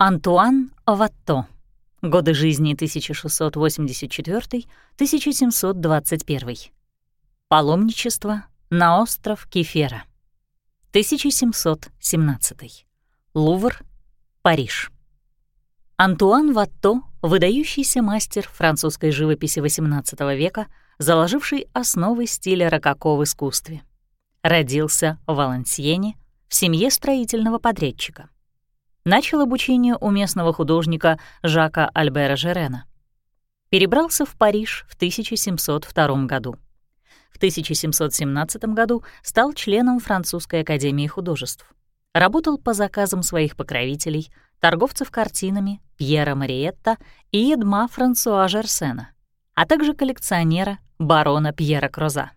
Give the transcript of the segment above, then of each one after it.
Антуан Ватто. Годы жизни 1684-1721. Паломничество на остров Кефера. 1717. Лувр, Париж. Антуан Ватто — выдающийся мастер французской живописи XVIII века, заложивший основы стиля рококо в искусстве. Родился в Валансиене в семье строительного подрядчика. Начал обучение у местного художника Жака Альбера Жерена. Перебрался в Париж в 1702 году. В 1717 году стал членом Французской академии художеств. Работал по заказам своих покровителей, торговцев картинами Пьера Мариетта и Эдма Франсуа Жерсена, а также коллекционера барона Пьера Кроза.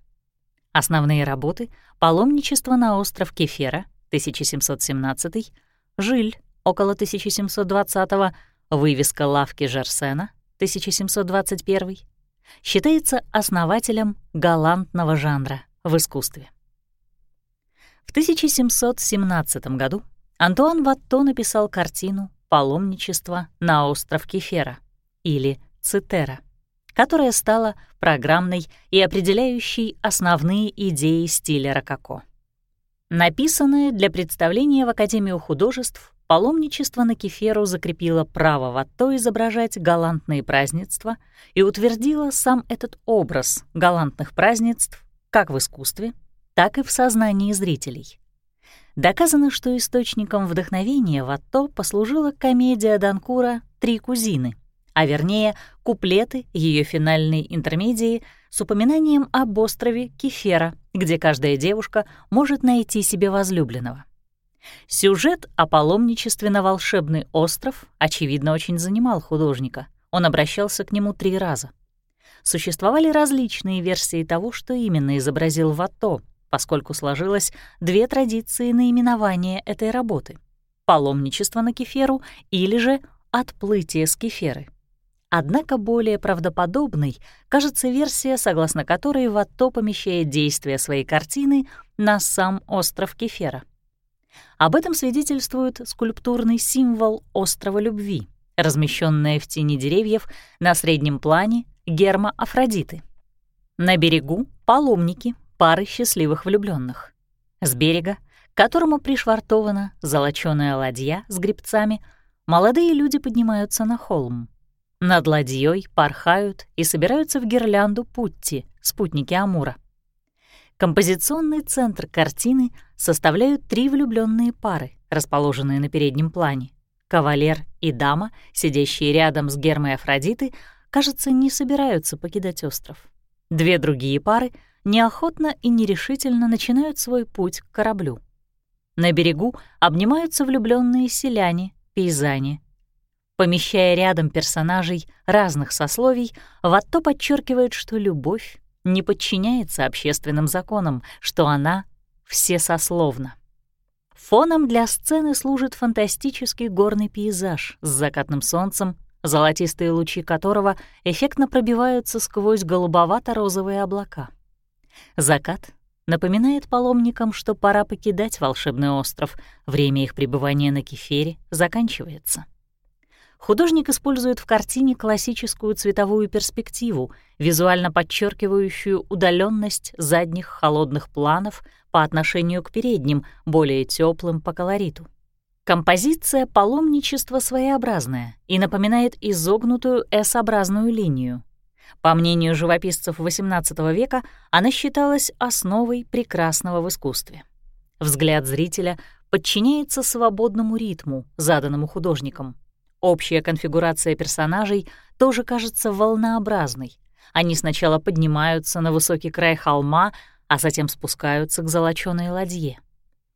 Основные работы — «Паломничество на остров Кефера» 1717, «Жиль» около 1720 «Вывеска лавки Жерсена» 1721 считается основателем галантного жанра в искусстве. В 1717 году Антуан Ватто написал картину «Паломничество на остров Кефера» или «Цитера», которая стала программной и определяющей основные идеи стиля рококо. Написанное для представления в Академию художеств паломничество на Кеферу закрепило право Ватто изображать галантные празднества и утвердило сам этот образ галантных празднеств как в искусстве, так и в сознании зрителей. Доказано, что источником вдохновения Ватто послужила комедия Данкура «Три кузины», а вернее куплеты ее финальной интермедии с упоминанием об острове Кефера, где каждая девушка может найти себе возлюбленного. Сюжет о паломничестве на волшебный остров, очевидно, очень занимал художника. Он обращался к нему три раза. Существовали различные версии того, что именно изобразил Ватто, поскольку сложилось две традиции наименования этой работы — паломничество на Кеферу или же отплытие с Кеферы. Однако более правдоподобной кажется версия, согласно которой Ватто помещает действие своей картины на сам остров Кефера. Об этом свидетельствует скульптурный символ острова любви, размещенная в тени деревьев на среднем плане герма Афродиты. На берегу — паломники, пары счастливых влюбленных. С берега, к которому пришвартована золочёная ладья с грибцами, молодые люди поднимаются на холм. Над ладьей порхают и собираются в гирлянду Путти, спутники Амура. Композиционный центр картины составляют три влюбленные пары, расположенные на переднем плане. Кавалер и дама, сидящие рядом с Гермой Афродиты, кажется, не собираются покидать остров. Две другие пары неохотно и нерешительно начинают свой путь к кораблю. На берегу обнимаются влюбленные селяне, пейзане. Помещая рядом персонажей разных сословий, Ватто подчеркивает, что любовь не подчиняется общественным законам, что она всесословна. Фоном для сцены служит фантастический горный пейзаж с закатным солнцем, золотистые лучи которого эффектно пробиваются сквозь голубовато-розовые облака. Закат напоминает паломникам, что пора покидать волшебный остров, время их пребывания на Кефере заканчивается. Художник использует в картине классическую цветовую перспективу, визуально подчеркивающую удаленность задних холодных планов по отношению к передним, более теплым по колориту. Композиция паломничества своеобразная и напоминает изогнутую S-образную линию. По мнению живописцев XVIII века, она считалась основой прекрасного в искусстве. Взгляд зрителя подчиняется свободному ритму, заданному художником — Общая конфигурация персонажей тоже кажется волнообразной. Они сначала поднимаются на высокий край холма, а затем спускаются к золочёной ладье.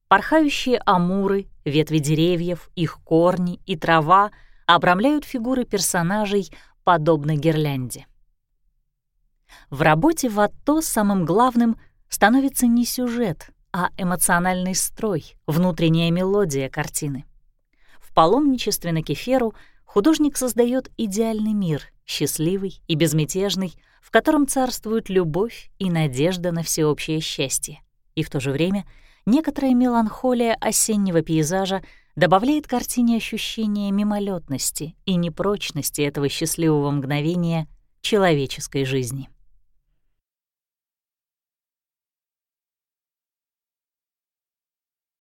Порхающие амуры, ветви деревьев, их корни и трава обрамляют фигуры персонажей, подобно гирлянде. В работе Ватто самым главным становится не сюжет, а эмоциональный строй, внутренняя мелодия картины паломничестве на Кеферу художник создает идеальный мир, счастливый и безмятежный, в котором царствуют любовь и надежда на всеобщее счастье. И в то же время некоторая меланхолия осеннего пейзажа добавляет картине ощущение мимолетности и непрочности этого счастливого мгновения человеческой жизни.